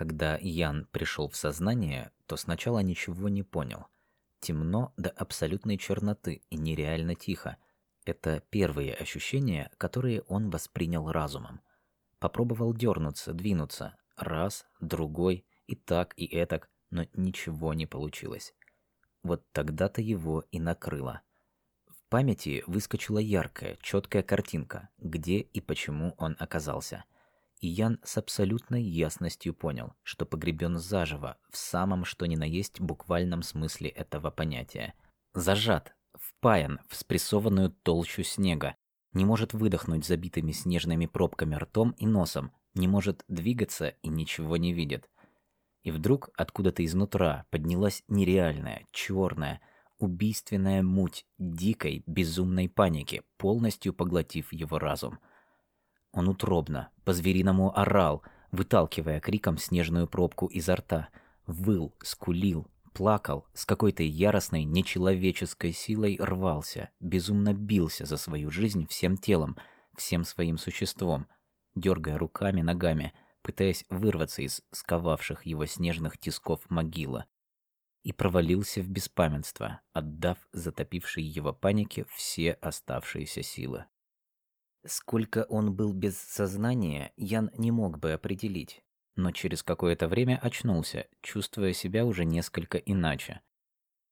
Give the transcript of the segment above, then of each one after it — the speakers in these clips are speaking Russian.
Когда Ян пришел в сознание, то сначала ничего не понял. Темно до абсолютной черноты и нереально тихо. Это первые ощущения, которые он воспринял разумом. Попробовал дернуться, двинуться. Раз, другой, и так, и этак, но ничего не получилось. Вот тогда-то его и накрыло. В памяти выскочила яркая, четкая картинка, где и почему он оказался – и Ян с абсолютной ясностью понял, что погребен заживо, в самом что ни на есть буквальном смысле этого понятия. Зажат, впаян в спрессованную толщу снега, не может выдохнуть забитыми снежными пробками ртом и носом, не может двигаться и ничего не видит. И вдруг откуда-то изнутра поднялась нереальная, черная, убийственная муть дикой, безумной паники, полностью поглотив его разум – он утробно, по-звериному орал, выталкивая криком снежную пробку изо рта, выл, скулил, плакал, с какой-то яростной, нечеловеческой силой рвался, безумно бился за свою жизнь всем телом, всем своим существом, дергая руками, ногами, пытаясь вырваться из сковавших его снежных тисков могила. И провалился в беспамятство, отдав затопившей его панике все оставшиеся силы. Сколько он был без сознания, Ян не мог бы определить, но через какое-то время очнулся, чувствуя себя уже несколько иначе.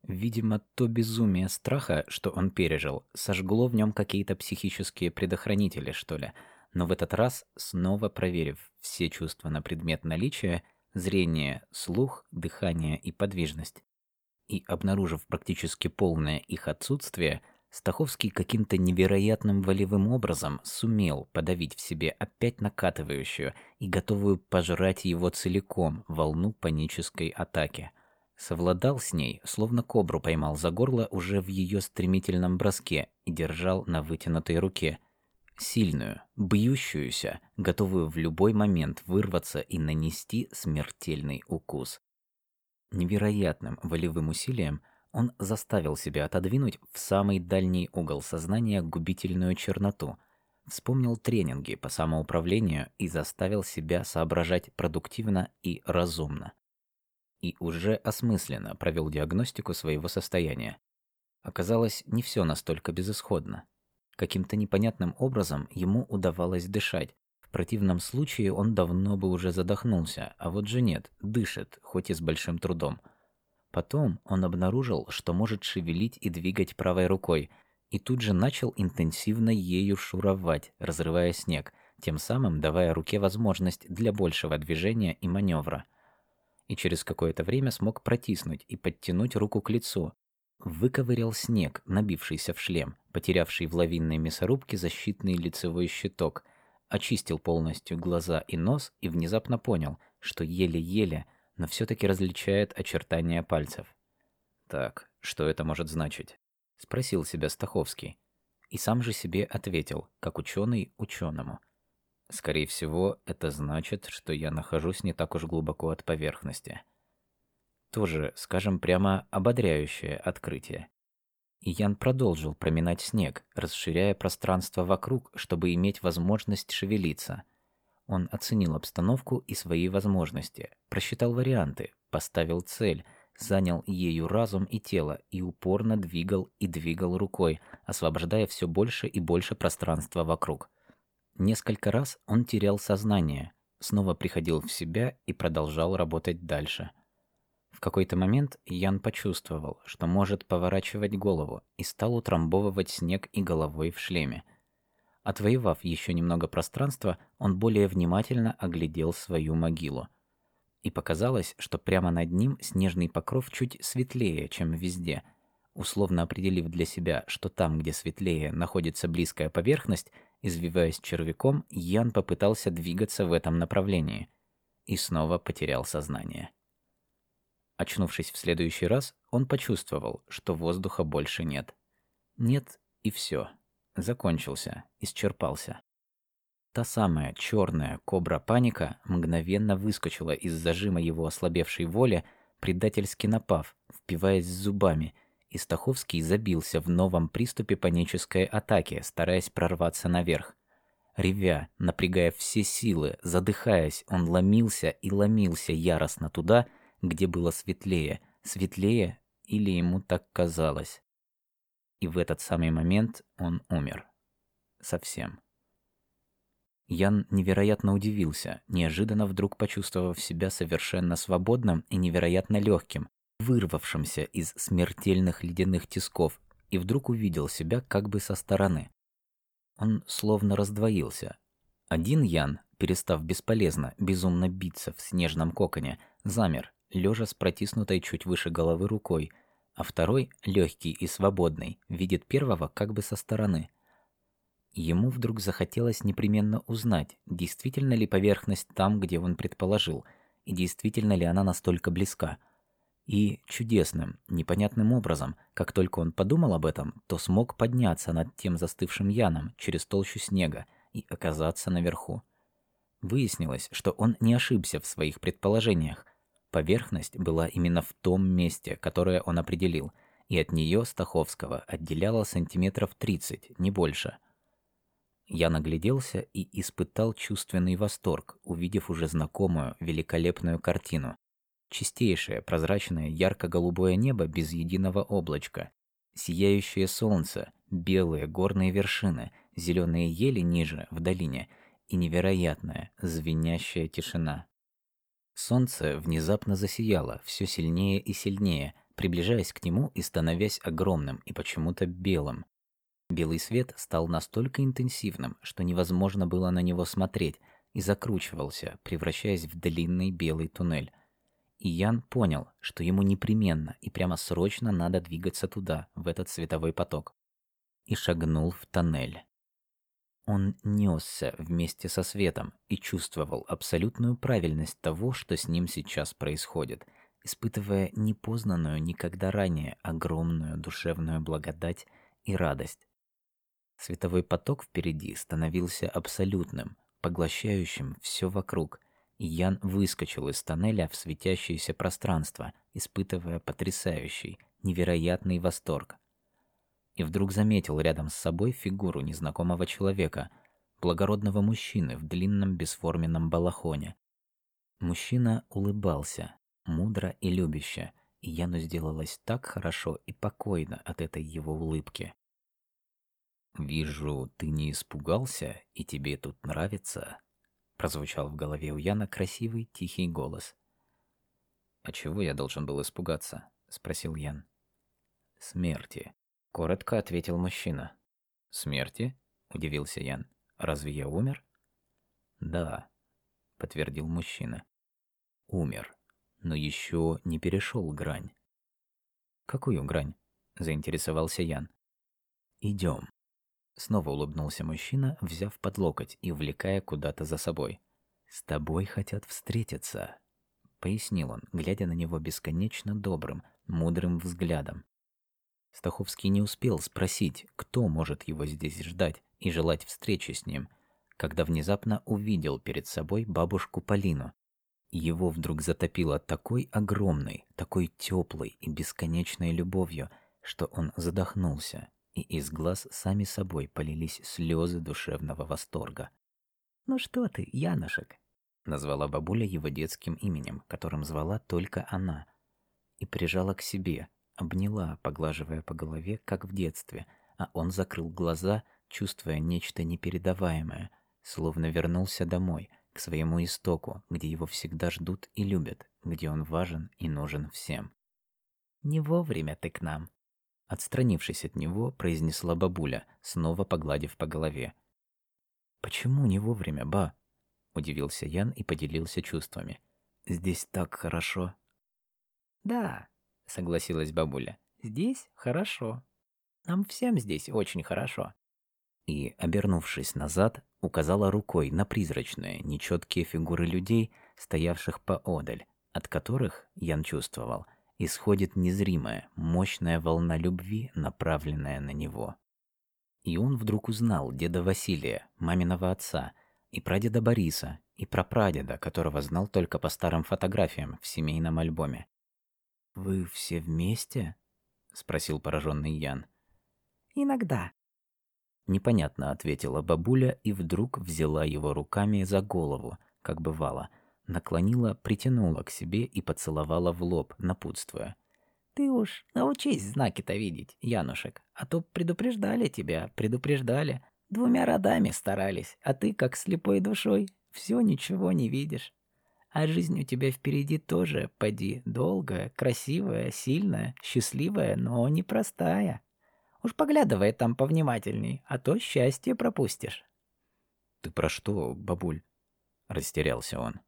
Видимо, то безумие страха, что он пережил, сожгло в нем какие-то психические предохранители, что ли. Но в этот раз, снова проверив все чувства на предмет наличия, зрение, слух, дыхание и подвижность, и обнаружив практически полное их отсутствие, Стаховский каким-то невероятным волевым образом сумел подавить в себе опять накатывающую и готовую пожрать его целиком волну панической атаки. Совладал с ней, словно кобру поймал за горло уже в ее стремительном броске и держал на вытянутой руке. Сильную, бьющуюся, готовую в любой момент вырваться и нанести смертельный укус. Невероятным волевым усилием – он заставил себя отодвинуть в самый дальний угол сознания губительную черноту, вспомнил тренинги по самоуправлению и заставил себя соображать продуктивно и разумно. И уже осмысленно провел диагностику своего состояния. Оказалось, не все настолько безысходно. Каким-то непонятным образом ему удавалось дышать. В противном случае он давно бы уже задохнулся, а вот же нет, дышит, хоть и с большим трудом – Потом он обнаружил, что может шевелить и двигать правой рукой, и тут же начал интенсивно ею шуровать, разрывая снег, тем самым давая руке возможность для большего движения и маневра. И через какое-то время смог протиснуть и подтянуть руку к лицу. Выковырял снег, набившийся в шлем, потерявший в лавинной мясорубке защитный лицевой щиток, очистил полностью глаза и нос и внезапно понял, что еле-еле – но все-таки различает очертания пальцев. «Так, что это может значить?» — спросил себя Стаховский. И сам же себе ответил, как ученый ученому. «Скорее всего, это значит, что я нахожусь не так уж глубоко от поверхности». Тоже, скажем прямо, ободряющее открытие. И Ян продолжил проминать снег, расширяя пространство вокруг, чтобы иметь возможность шевелиться — он оценил обстановку и свои возможности, просчитал варианты, поставил цель, занял ею разум и тело и упорно двигал и двигал рукой, освобождая все больше и больше пространства вокруг. Несколько раз он терял сознание, снова приходил в себя и продолжал работать дальше. В какой-то момент Ян почувствовал, что может поворачивать голову и стал утрамбовывать снег и головой в шлеме – Отвоевав еще немного пространства, он более внимательно оглядел свою могилу. И показалось, что прямо над ним снежный покров чуть светлее, чем везде. Условно определив для себя, что там, где светлее, находится близкая поверхность, извиваясь червяком, Ян попытался двигаться в этом направлении. И снова потерял сознание. Очнувшись в следующий раз, он почувствовал, что воздуха больше нет. Нет и все закончился, исчерпался. Та самая черная кобра паника мгновенно выскочила из зажима его ослабевшей воли, предательски напав, впиваясь зубами, и Стаховский забился в новом приступе панической атаки, стараясь прорваться наверх. Ревя, напрягая все силы, задыхаясь, он ломился и ломился яростно туда, где было светлее, светлее или ему так казалось. И в этот самый момент он умер. Совсем. Ян невероятно удивился, неожиданно вдруг почувствовав себя совершенно свободным и невероятно легким, вырвавшимся из смертельных ледяных тисков, и вдруг увидел себя как бы со стороны. Он словно раздвоился. Один Ян, перестав бесполезно, безумно биться в снежном коконе, замер, лежа с протиснутой чуть выше головы рукой, а второй, легкий и свободный, видит первого как бы со стороны. Ему вдруг захотелось непременно узнать, действительно ли поверхность там, где он предположил, и действительно ли она настолько близка. И чудесным, непонятным образом, как только он подумал об этом, то смог подняться над тем застывшим Яном через толщу снега и оказаться наверху. Выяснилось, что он не ошибся в своих предположениях. Поверхность была именно в том месте, которое он определил, и от нее Стаховского отделяло сантиметров 30, не больше. Я нагляделся и испытал чувственный восторг, увидев уже знакомую великолепную картину, Чистейшее, прозрачное, ярко-голубое небо без единого облачка. Сияющее солнце, белые горные вершины, зеленые ели ниже, в долине, и невероятная, звенящая тишина. Солнце внезапно засияло, все сильнее и сильнее, приближаясь к нему и становясь огромным и почему-то белым. Белый свет стал настолько интенсивным, что невозможно было на него смотреть, и закручивался, превращаясь в длинный белый туннель. И Ян понял, что ему непременно и прямо срочно надо двигаться туда, в этот световой поток. И шагнул в тоннель. Он несся вместе со светом и чувствовал абсолютную правильность того, что с ним сейчас происходит, испытывая непознанную никогда ранее огромную душевную благодать и радость. Световой поток впереди становился абсолютным, поглощающим все вокруг – и Ян выскочил из тоннеля в светящееся пространство, испытывая потрясающий, невероятный восторг. И вдруг заметил рядом с собой фигуру незнакомого человека, благородного мужчины в длинном бесформенном балахоне. Мужчина улыбался, мудро и любяще, и Яну сделалось так хорошо и покойно от этой его улыбки. «Вижу, ты не испугался, и тебе тут нравится», прозвучал в голове у Яна красивый тихий голос. А чего я должен был испугаться? спросил Ян. Смерти, коротко ответил мужчина. Смерти? удивился Ян. Разве я умер? Да, подтвердил мужчина. Умер, но еще не перешел грань. Какую грань? заинтересовался Ян. Идем. Снова улыбнулся мужчина, взяв под локоть и увлекая куда-то за собой. «С тобой хотят встретиться», — пояснил он, глядя на него бесконечно добрым, мудрым взглядом. Стаховский не успел спросить, кто может его здесь ждать и желать встречи с ним, когда внезапно увидел перед собой бабушку Полину. Его вдруг затопило такой огромной, такой теплой и бесконечной любовью, что он задохнулся и из глаз сами собой полились слезы душевного восторга. «Ну что ты, Янушек?» — назвала бабуля его детским именем, которым звала только она, и прижала к себе, обняла, поглаживая по голове, как в детстве, а он закрыл глаза, чувствуя нечто непередаваемое, словно вернулся домой, к своему истоку, где его всегда ждут и любят, где он важен и нужен всем. «Не вовремя ты к нам», Отстранившись от него, произнесла бабуля, снова погладив по голове. «Почему не вовремя, ба?» Удивился Ян и поделился чувствами. «Здесь так хорошо». «Да», — согласилась бабуля, — «здесь хорошо. Нам всем здесь очень хорошо». И, обернувшись назад, указала рукой на призрачные, нечеткие фигуры людей, стоявших поодаль, от которых, Ян чувствовал, — исходит незримая, мощная волна любви, направленная на него. И он вдруг узнал деда Василия, маминого отца, и прадеда Бориса, и прапрадеда, которого знал только по старым фотографиям в семейном альбоме. «Вы все вместе?» — спросил пораженный Ян. «Иногда». Непонятно ответила бабуля и вдруг взяла его руками за голову, как бывало, наклонила, притянула к себе и поцеловала в лоб, напутствуя. «Ты уж научись знаки-то видеть, Янушек, а то предупреждали тебя, предупреждали. Двумя родами старались, а ты, как слепой душой, все ничего не видишь. А жизнь у тебя впереди тоже, поди, долгая, красивая, сильная, счастливая, но непростая. Уж поглядывай там повнимательней, а то счастье пропустишь. Ты про что, бабуль? Растерялся он.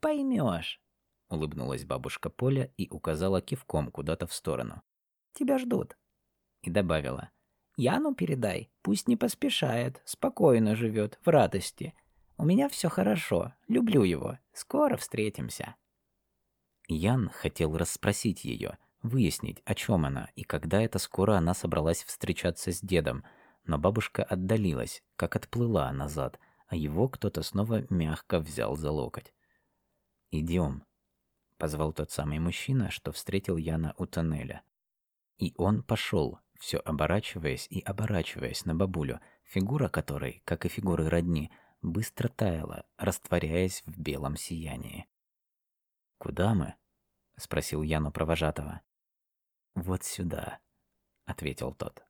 Поймешь, улыбнулась бабушка Поля и указала кивком куда-то в сторону. Тебя ждут. И добавила: Яну передай, пусть не поспешает, спокойно живет, в радости. У меня все хорошо, люблю его. Скоро встретимся. Ян хотел расспросить ее, выяснить, о чем она и когда это скоро она собралась встречаться с дедом, но бабушка отдалилась, как отплыла назад, а его кто-то снова мягко взял за локоть. Идем, позвал тот самый мужчина, что встретил Яна у тоннеля. И он пошел, все оборачиваясь и оборачиваясь на бабулю, фигура которой, как и фигуры родни, быстро таяла, растворяясь в белом сиянии. «Куда мы?» — спросил Яну провожатого. «Вот сюда», — ответил тот.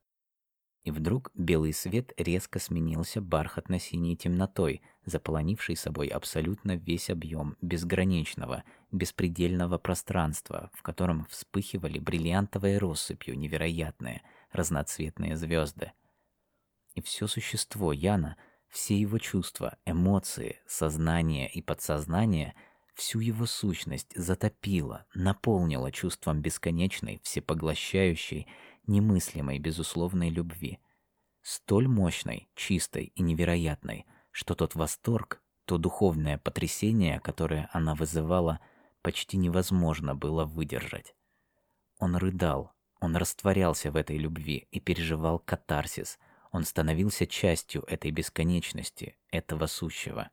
И вдруг белый свет резко сменился бархатно-синей темнотой, заполонившей собой абсолютно весь объем безграничного, беспредельного пространства, в котором вспыхивали бриллиантовой россыпью невероятные, разноцветные звезды. И все существо Яна, все его чувства, эмоции, сознание и подсознание — всю его сущность затопило, наполнило чувством бесконечной, всепоглощающей, немыслимой безусловной любви. Столь мощной, чистой и невероятной, что тот восторг, то духовное потрясение, которое она вызывала, почти невозможно было выдержать. Он рыдал, он растворялся в этой любви и переживал катарсис. Он становился частью этой бесконечности, этого сущего.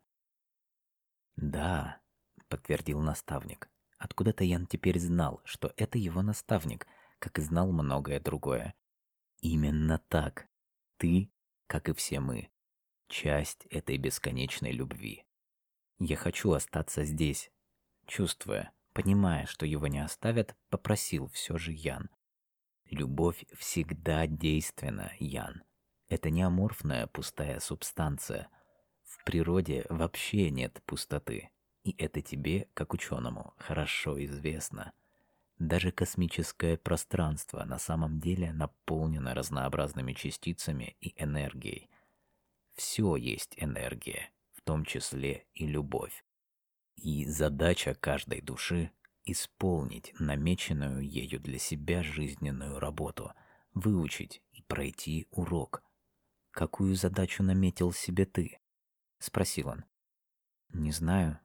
Да, подтвердил наставник. Откуда-то Ян теперь знал, что это его наставник, как и знал многое другое. Именно так. Ты, как и все мы, часть этой бесконечной любви. Я хочу остаться здесь, чувствуя, понимая, что его не оставят, попросил все же Ян. Любовь всегда действенна, Ян. Это не аморфная пустая субстанция. В природе вообще нет пустоты. И это тебе, как ученому, хорошо известно. Даже космическое пространство на самом деле наполнено разнообразными частицами и энергией. Все есть энергия, в том числе и любовь. И задача каждой души — исполнить намеченную ею для себя жизненную работу, выучить и пройти урок. «Какую задачу наметил себе ты?» — спросил он. «Не знаю»,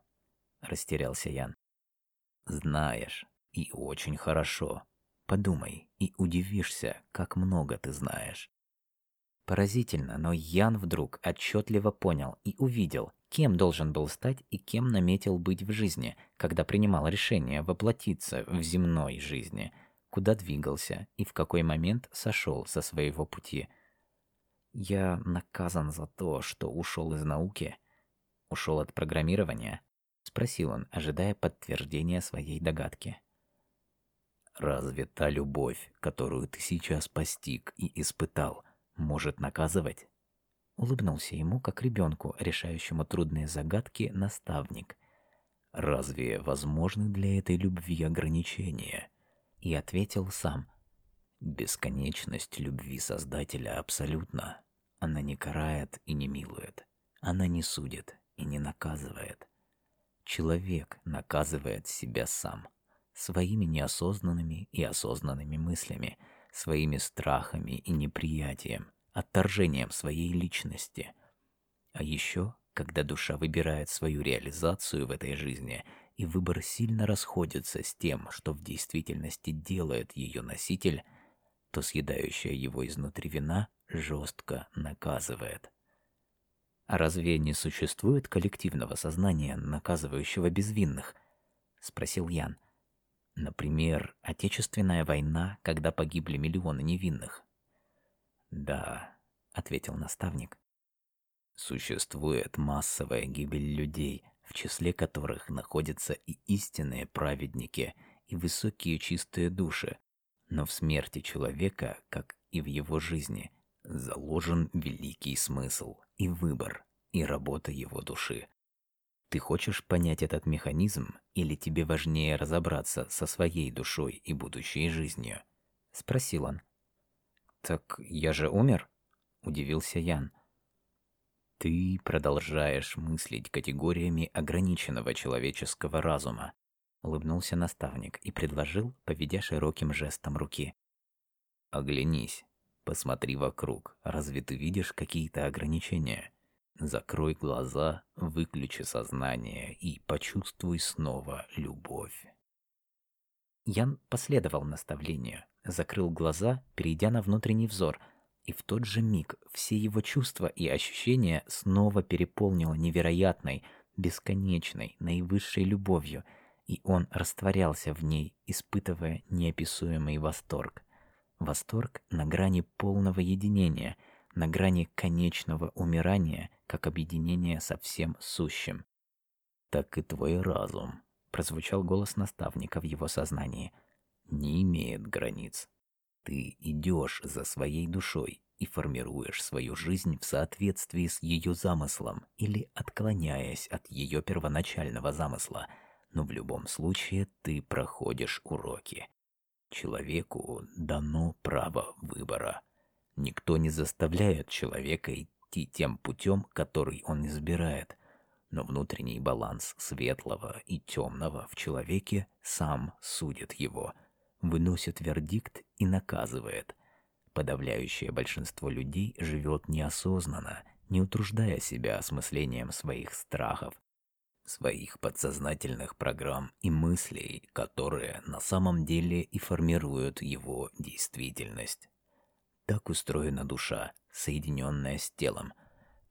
растерялся Ян. Знаешь, и очень хорошо. Подумай и удивишься, как много ты знаешь. Поразительно, но Ян вдруг отчетливо понял и увидел, кем должен был стать и кем наметил быть в жизни, когда принимал решение воплотиться в земной жизни, куда двигался и в какой момент сошел со своего пути. Я наказан за то, что ушел из науки, ушел от программирования, спросил он, ожидая подтверждения своей догадки. Разве та любовь, которую ты сейчас постиг и испытал, может наказывать? Улыбнулся ему, как ребенку, решающему трудные загадки, наставник. Разве возможны для этой любви ограничения? И ответил сам: Бесконечность любви Создателя абсолютна. Она не карает и не милует. Она не судит и не наказывает. Человек наказывает себя сам своими неосознанными и осознанными мыслями, своими страхами и неприятием, отторжением своей личности. А еще, когда душа выбирает свою реализацию в этой жизни, и выбор сильно расходится с тем, что в действительности делает ее носитель, то съедающая его изнутри вина жестко наказывает. А разве не существует коллективного сознания, наказывающего безвинных? спросил Ян. Например, Отечественная война, когда погибли миллионы невинных. Да, ответил наставник. Существует массовая гибель людей, в числе которых находятся и истинные праведники, и высокие чистые души. Но в смерти человека, как и в его жизни, заложен великий смысл и выбор, и работа его души. Ты хочешь понять этот механизм или тебе важнее разобраться со своей душой и будущей жизнью? спросил он. Так я же умер? удивился Ян. Ты продолжаешь мыслить категориями ограниченного человеческого разума, улыбнулся наставник и предложил, поведя широким жестом руки. Оглянись, посмотри вокруг. Разве ты видишь какие-то ограничения? Закрой глаза, выключи сознание и почувствуй снова любовь. Ян последовал наставлению, закрыл глаза, перейдя на внутренний взор, и в тот же миг все его чувства и ощущения снова переполнило невероятной, бесконечной, наивысшей любовью, и он растворялся в ней, испытывая неописуемый восторг. Восторг на грани полного единения, на грани конечного умирания как объединение со всем сущим. Так и твой разум, прозвучал голос наставника в его сознании, не имеет границ. Ты идешь за своей душой и формируешь свою жизнь в соответствии с ее замыслом или отклоняясь от ее первоначального замысла, но в любом случае ты проходишь уроки. Человеку дано право выбора. Никто не заставляет человека идти тем путем, который он избирает, но внутренний баланс светлого и темного в человеке сам судит его, выносит вердикт и наказывает. Подавляющее большинство людей живет неосознанно, не утруждая себя осмыслением своих страхов, своих подсознательных программ и мыслей, которые на самом деле и формируют его действительность. Так устроена душа, соединенная с телом.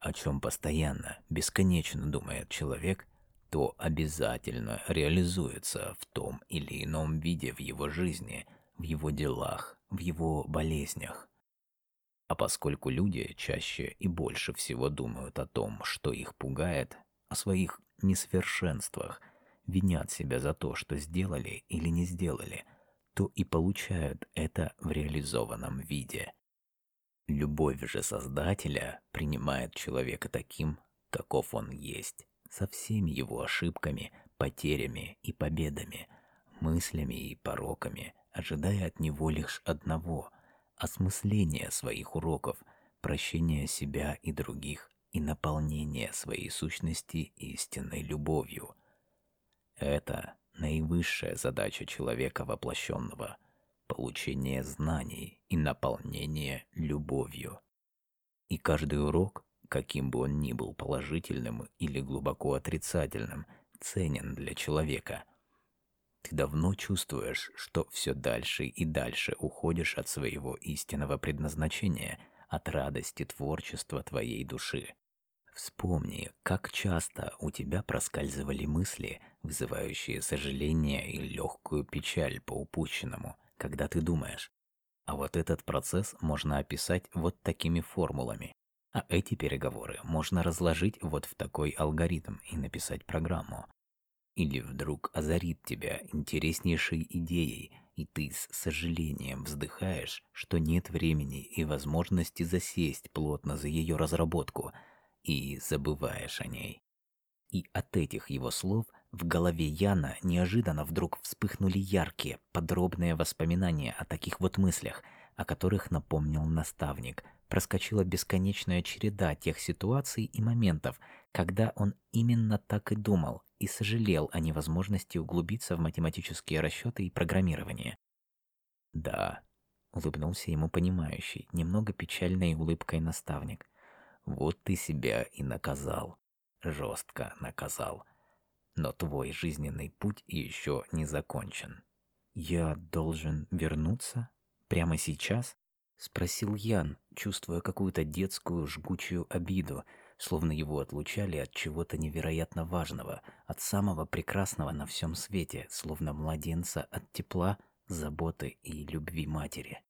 О чем постоянно, бесконечно думает человек, то обязательно реализуется в том или ином виде в его жизни, в его делах, в его болезнях. А поскольку люди чаще и больше всего думают о том, что их пугает, о своих несовершенствах, винят себя за то, что сделали или не сделали, то и получают это в реализованном виде. Любовь же Создателя принимает человека таким, каков он есть, со всеми его ошибками, потерями и победами, мыслями и пороками, ожидая от него лишь одного — осмысления своих уроков, прощения себя и других и наполнения своей сущности истинной любовью. Это наивысшая задача человека воплощенного — получение знаний и наполнение любовью. И каждый урок, каким бы он ни был положительным или глубоко отрицательным, ценен для человека. Ты давно чувствуешь, что все дальше и дальше уходишь от своего истинного предназначения, от радости творчества твоей души. Вспомни, как часто у тебя проскальзывали мысли, вызывающие сожаление и легкую печаль по упущенному – когда ты думаешь. А вот этот процесс можно описать вот такими формулами. А эти переговоры можно разложить вот в такой алгоритм и написать программу. Или вдруг озарит тебя интереснейшей идеей, и ты с сожалением вздыхаешь, что нет времени и возможности засесть плотно за ее разработку, и забываешь о ней. И от этих его слов в голове Яна неожиданно вдруг вспыхнули яркие, подробные воспоминания о таких вот мыслях, о которых напомнил наставник. Проскочила бесконечная череда тех ситуаций и моментов, когда он именно так и думал и сожалел о невозможности углубиться в математические расчеты и программирование. «Да», — улыбнулся ему понимающий, немного печальной улыбкой наставник. «Вот ты себя и наказал. Жестко наказал но твой жизненный путь еще не закончен. Я должен вернуться прямо сейчас? спросил Ян, чувствуя какую-то детскую жгучую обиду, словно его отлучали от чего-то невероятно важного, от самого прекрасного на всем свете, словно младенца от тепла, заботы и любви матери.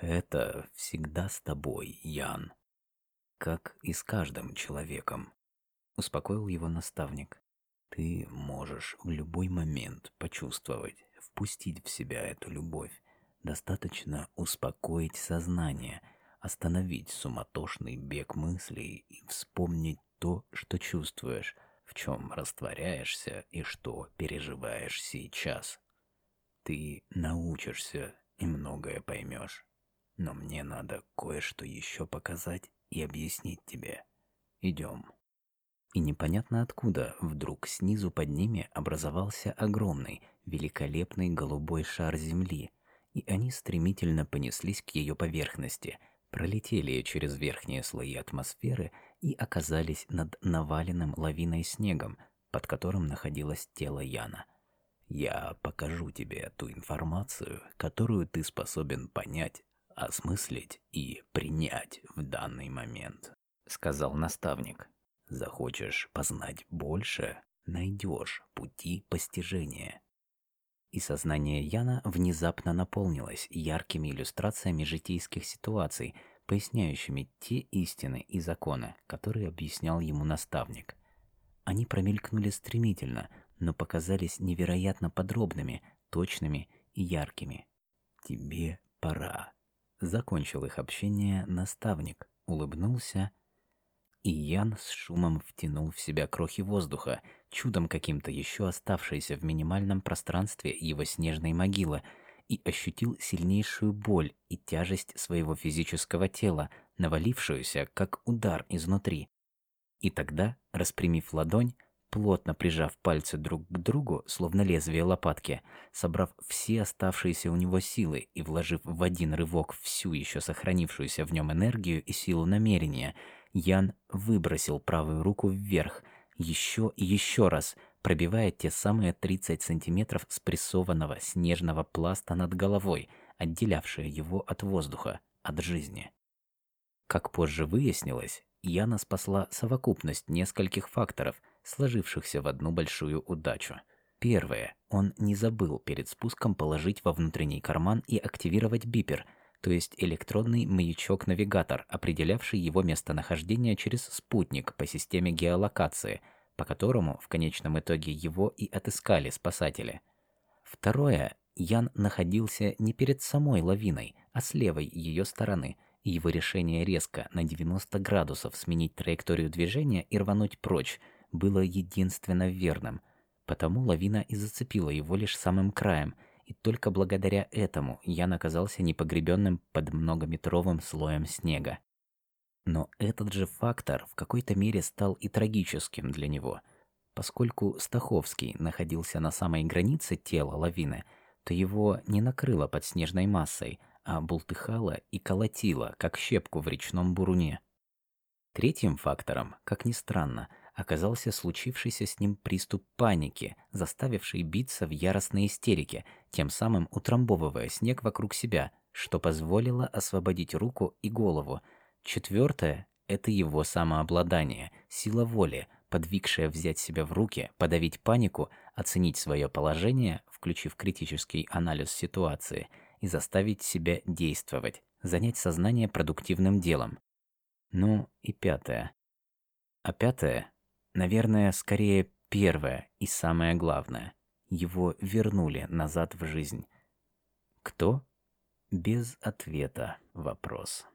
Это всегда с тобой, Ян. Как и с каждым человеком. Успокоил его наставник. Ты можешь в любой момент почувствовать, впустить в себя эту любовь. Достаточно успокоить сознание, остановить суматошный бег мыслей и вспомнить то, что чувствуешь, в чем растворяешься и что переживаешь сейчас. Ты научишься и многое поймешь. Но мне надо кое-что еще показать и объяснить тебе. Идем. И непонятно откуда вдруг снизу под ними образовался огромный, великолепный голубой шар Земли, и они стремительно понеслись к ее поверхности, пролетели через верхние слои атмосферы и оказались над наваленным лавиной снегом, под которым находилось тело Яна. Я покажу тебе ту информацию, которую ты способен понять осмыслить и принять в данный момент, сказал наставник. Захочешь познать больше, найдешь пути постижения. И сознание Яна внезапно наполнилось яркими иллюстрациями житейских ситуаций, поясняющими те истины и законы, которые объяснял ему наставник. Они промелькнули стремительно, но показались невероятно подробными, точными и яркими. Тебе пора. Закончил их общение наставник, улыбнулся, и Ян с шумом втянул в себя крохи воздуха, чудом каким-то еще оставшиеся в минимальном пространстве его снежной могилы, и ощутил сильнейшую боль и тяжесть своего физического тела, навалившуюся, как удар изнутри. И тогда, распрямив ладонь, плотно прижав пальцы друг к другу, словно лезвие лопатки, собрав все оставшиеся у него силы и вложив в один рывок всю еще сохранившуюся в нем энергию и силу намерения, Ян выбросил правую руку вверх, еще и еще раз, пробивая те самые 30 сантиметров спрессованного снежного пласта над головой, отделявшие его от воздуха, от жизни. Как позже выяснилось, Яна спасла совокупность нескольких факторов – сложившихся в одну большую удачу. Первое. Он не забыл перед спуском положить во внутренний карман и активировать бипер, то есть электронный маячок-навигатор, определявший его местонахождение через спутник по системе геолокации, по которому в конечном итоге его и отыскали спасатели. Второе. Ян находился не перед самой лавиной, а с левой ее стороны, и его решение резко на 90 градусов сменить траекторию движения и рвануть прочь – было единственно верным, потому лавина и зацепила его лишь самым краем, и только благодаря этому я оказался непогребенным под многометровым слоем снега. Но этот же фактор в какой-то мере стал и трагическим для него. Поскольку Стаховский находился на самой границе тела лавины, то его не накрыло под снежной массой, а бултыхало и колотило, как щепку в речном буруне. Третьим фактором, как ни странно, оказался случившийся с ним приступ паники, заставивший биться в яростной истерике, тем самым утрамбовывая снег вокруг себя, что позволило освободить руку и голову. Четвертое — это его самообладание, сила воли, подвигшая взять себя в руки, подавить панику, оценить свое положение, включив критический анализ ситуации, и заставить себя действовать, занять сознание продуктивным делом. Ну и пятое. А пятое Наверное, скорее первое и самое главное. Его вернули назад в жизнь. Кто? Без ответа вопрос.